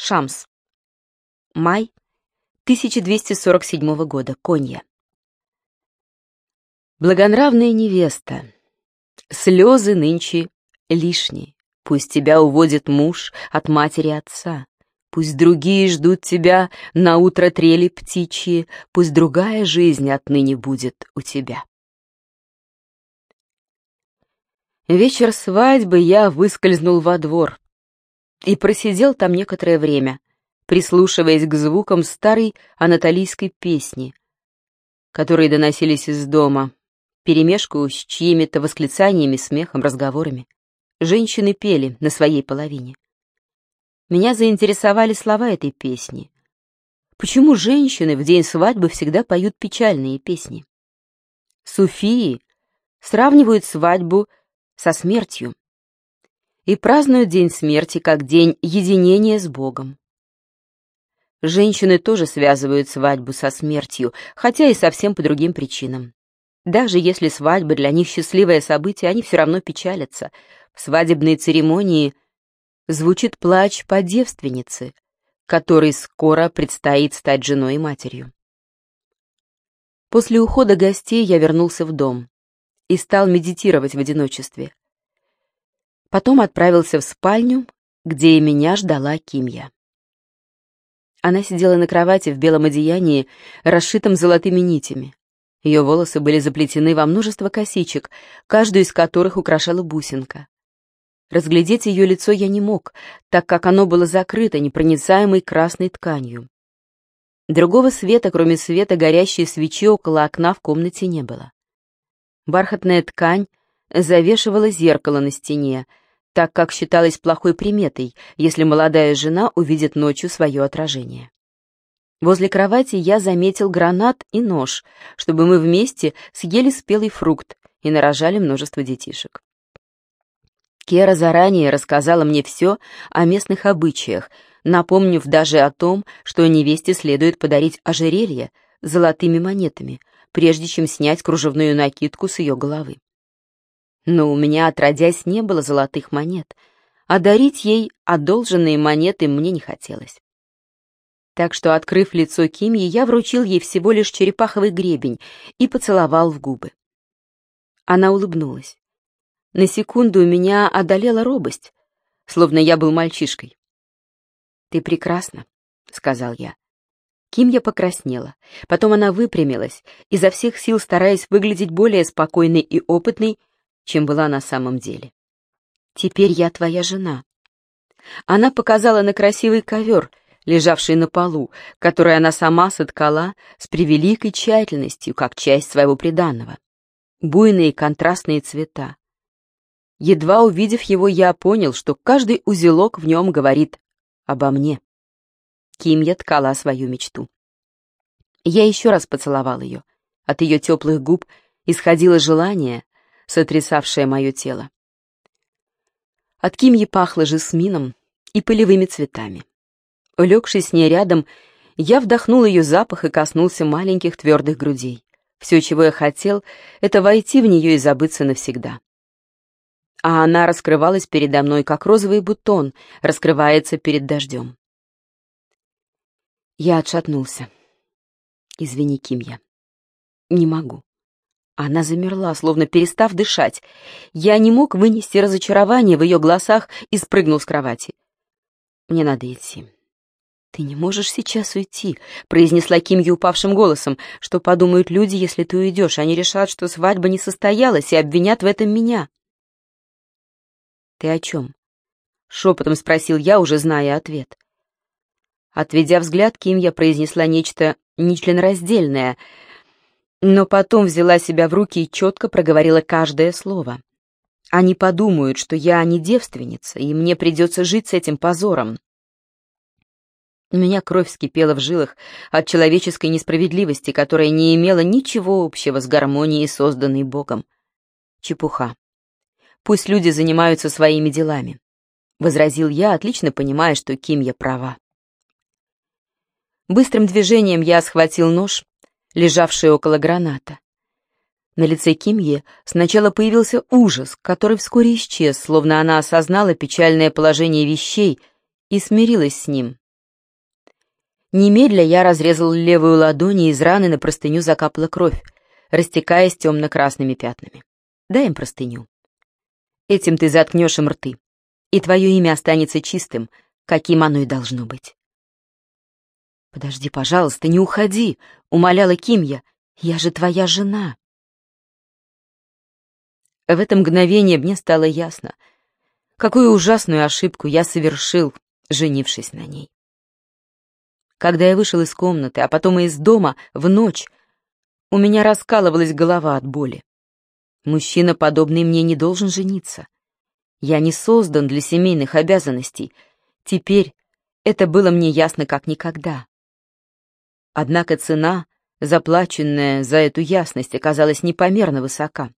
Шамс. Май 1247 года. Конья. Благонравная невеста, слезы нынче лишние. Пусть тебя уводит муж от матери отца. Пусть другие ждут тебя на утро трели птичьи, Пусть другая жизнь отныне будет у тебя. Вечер свадьбы я выскользнул во двор и просидел там некоторое время, прислушиваясь к звукам старой анатолийской песни, которые доносились из дома, перемешку с чьими-то восклицаниями, смехом, разговорами. Женщины пели на своей половине. Меня заинтересовали слова этой песни. Почему женщины в день свадьбы всегда поют печальные песни? Суфии сравнивают свадьбу со смертью и празднуют день смерти как день единения с Богом. Женщины тоже связывают свадьбу со смертью, хотя и совсем по другим причинам. Даже если свадьба для них счастливое событие, они все равно печалятся. В свадебной церемонии – звучит плач по девственнице, которой скоро предстоит стать женой и матерью. После ухода гостей я вернулся в дом и стал медитировать в одиночестве. Потом отправился в спальню, где и меня ждала Кимья. Она сидела на кровати в белом одеянии, расшитом золотыми нитями. Ее волосы были заплетены во множество косичек, каждую из которых украшала бусинка. Разглядеть ее лицо я не мог, так как оно было закрыто непроницаемой красной тканью. Другого света, кроме света горящей свечи около окна в комнате не было. Бархатная ткань завешивала зеркало на стене, так как считалось плохой приметой, если молодая жена увидит ночью свое отражение. Возле кровати я заметил гранат и нож, чтобы мы вместе съели спелый фрукт и нарожали множество детишек. Кера заранее рассказала мне все о местных обычаях, напомнив даже о том, что невесте следует подарить ожерелье золотыми монетами, прежде чем снять кружевную накидку с ее головы. Но у меня, отродясь, не было золотых монет, а дарить ей одолженные монеты мне не хотелось. Так что, открыв лицо Кимьи, я вручил ей всего лишь черепаховый гребень и поцеловал в губы. Она улыбнулась. На секунду меня одолела робость, словно я был мальчишкой. «Ты прекрасна», — сказал я. Ким я покраснела. Потом она выпрямилась, изо всех сил стараясь выглядеть более спокойной и опытной, чем была на самом деле. «Теперь я твоя жена». Она показала на красивый ковер, лежавший на полу, который она сама соткала с превеликой тщательностью, как часть своего приданного. Буйные контрастные цвета, Едва увидев его, я понял, что каждый узелок в нем говорит обо мне. Кимья ткала свою мечту. Я еще раз поцеловал ее. От ее теплых губ исходило желание, сотрясавшее мое тело. От Кимьи пахло жасмином и полевыми цветами. Улегшись с ней рядом, я вдохнул ее запах и коснулся маленьких твердых грудей. Все, чего я хотел, это войти в нее и забыться навсегда а она раскрывалась передо мной, как розовый бутон раскрывается перед дождем. Я отшатнулся. «Извини, Кимья. Не могу». Она замерла, словно перестав дышать. Я не мог вынести разочарование в ее глазах и спрыгнул с кровати. «Мне надо идти». «Ты не можешь сейчас уйти», — произнесла Кимья упавшим голосом. «Что подумают люди, если ты уйдешь? Они решат, что свадьба не состоялась и обвинят в этом меня». «Ты о чем?» — шепотом спросил я, уже зная ответ. Отведя взгляд, Ким я произнесла нечто нечленораздельное, но потом взяла себя в руки и четко проговорила каждое слово. Они подумают, что я не девственница, и мне придется жить с этим позором. У меня кровь вскипела в жилах от человеческой несправедливости, которая не имела ничего общего с гармонией, созданной Богом. Чепуха. Пусть люди занимаются своими делами», — возразил я, отлично понимая, что Кимья права. Быстрым движением я схватил нож, лежавший около граната. На лице Кимьи сначала появился ужас, который вскоре исчез, словно она осознала печальное положение вещей и смирилась с ним, Немедля я разрезал левую ладонь, и из раны на простыню закапала кровь, растекаясь темно-красными пятнами. Дай им простыню. Этим ты заткнешь им рты, и твое имя останется чистым, каким оно и должно быть. «Подожди, пожалуйста, не уходи», — умоляла Кимья. «Я же твоя жена». В это мгновение мне стало ясно, какую ужасную ошибку я совершил, женившись на ней. Когда я вышел из комнаты, а потом и из дома в ночь, у меня раскалывалась голова от боли. Мужчина, подобный мне, не должен жениться. Я не создан для семейных обязанностей. Теперь это было мне ясно как никогда. Однако цена, заплаченная за эту ясность, оказалась непомерно высока.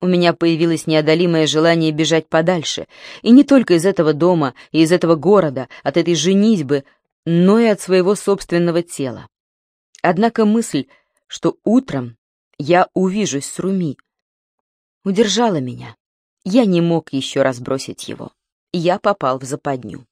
У меня появилось неодолимое желание бежать подальше, и не только из этого дома и из этого города, от этой женитьбы, но и от своего собственного тела. Однако мысль, что утром я увижусь с Руми, удержала меня. Я не мог еще раз бросить его. Я попал в западню.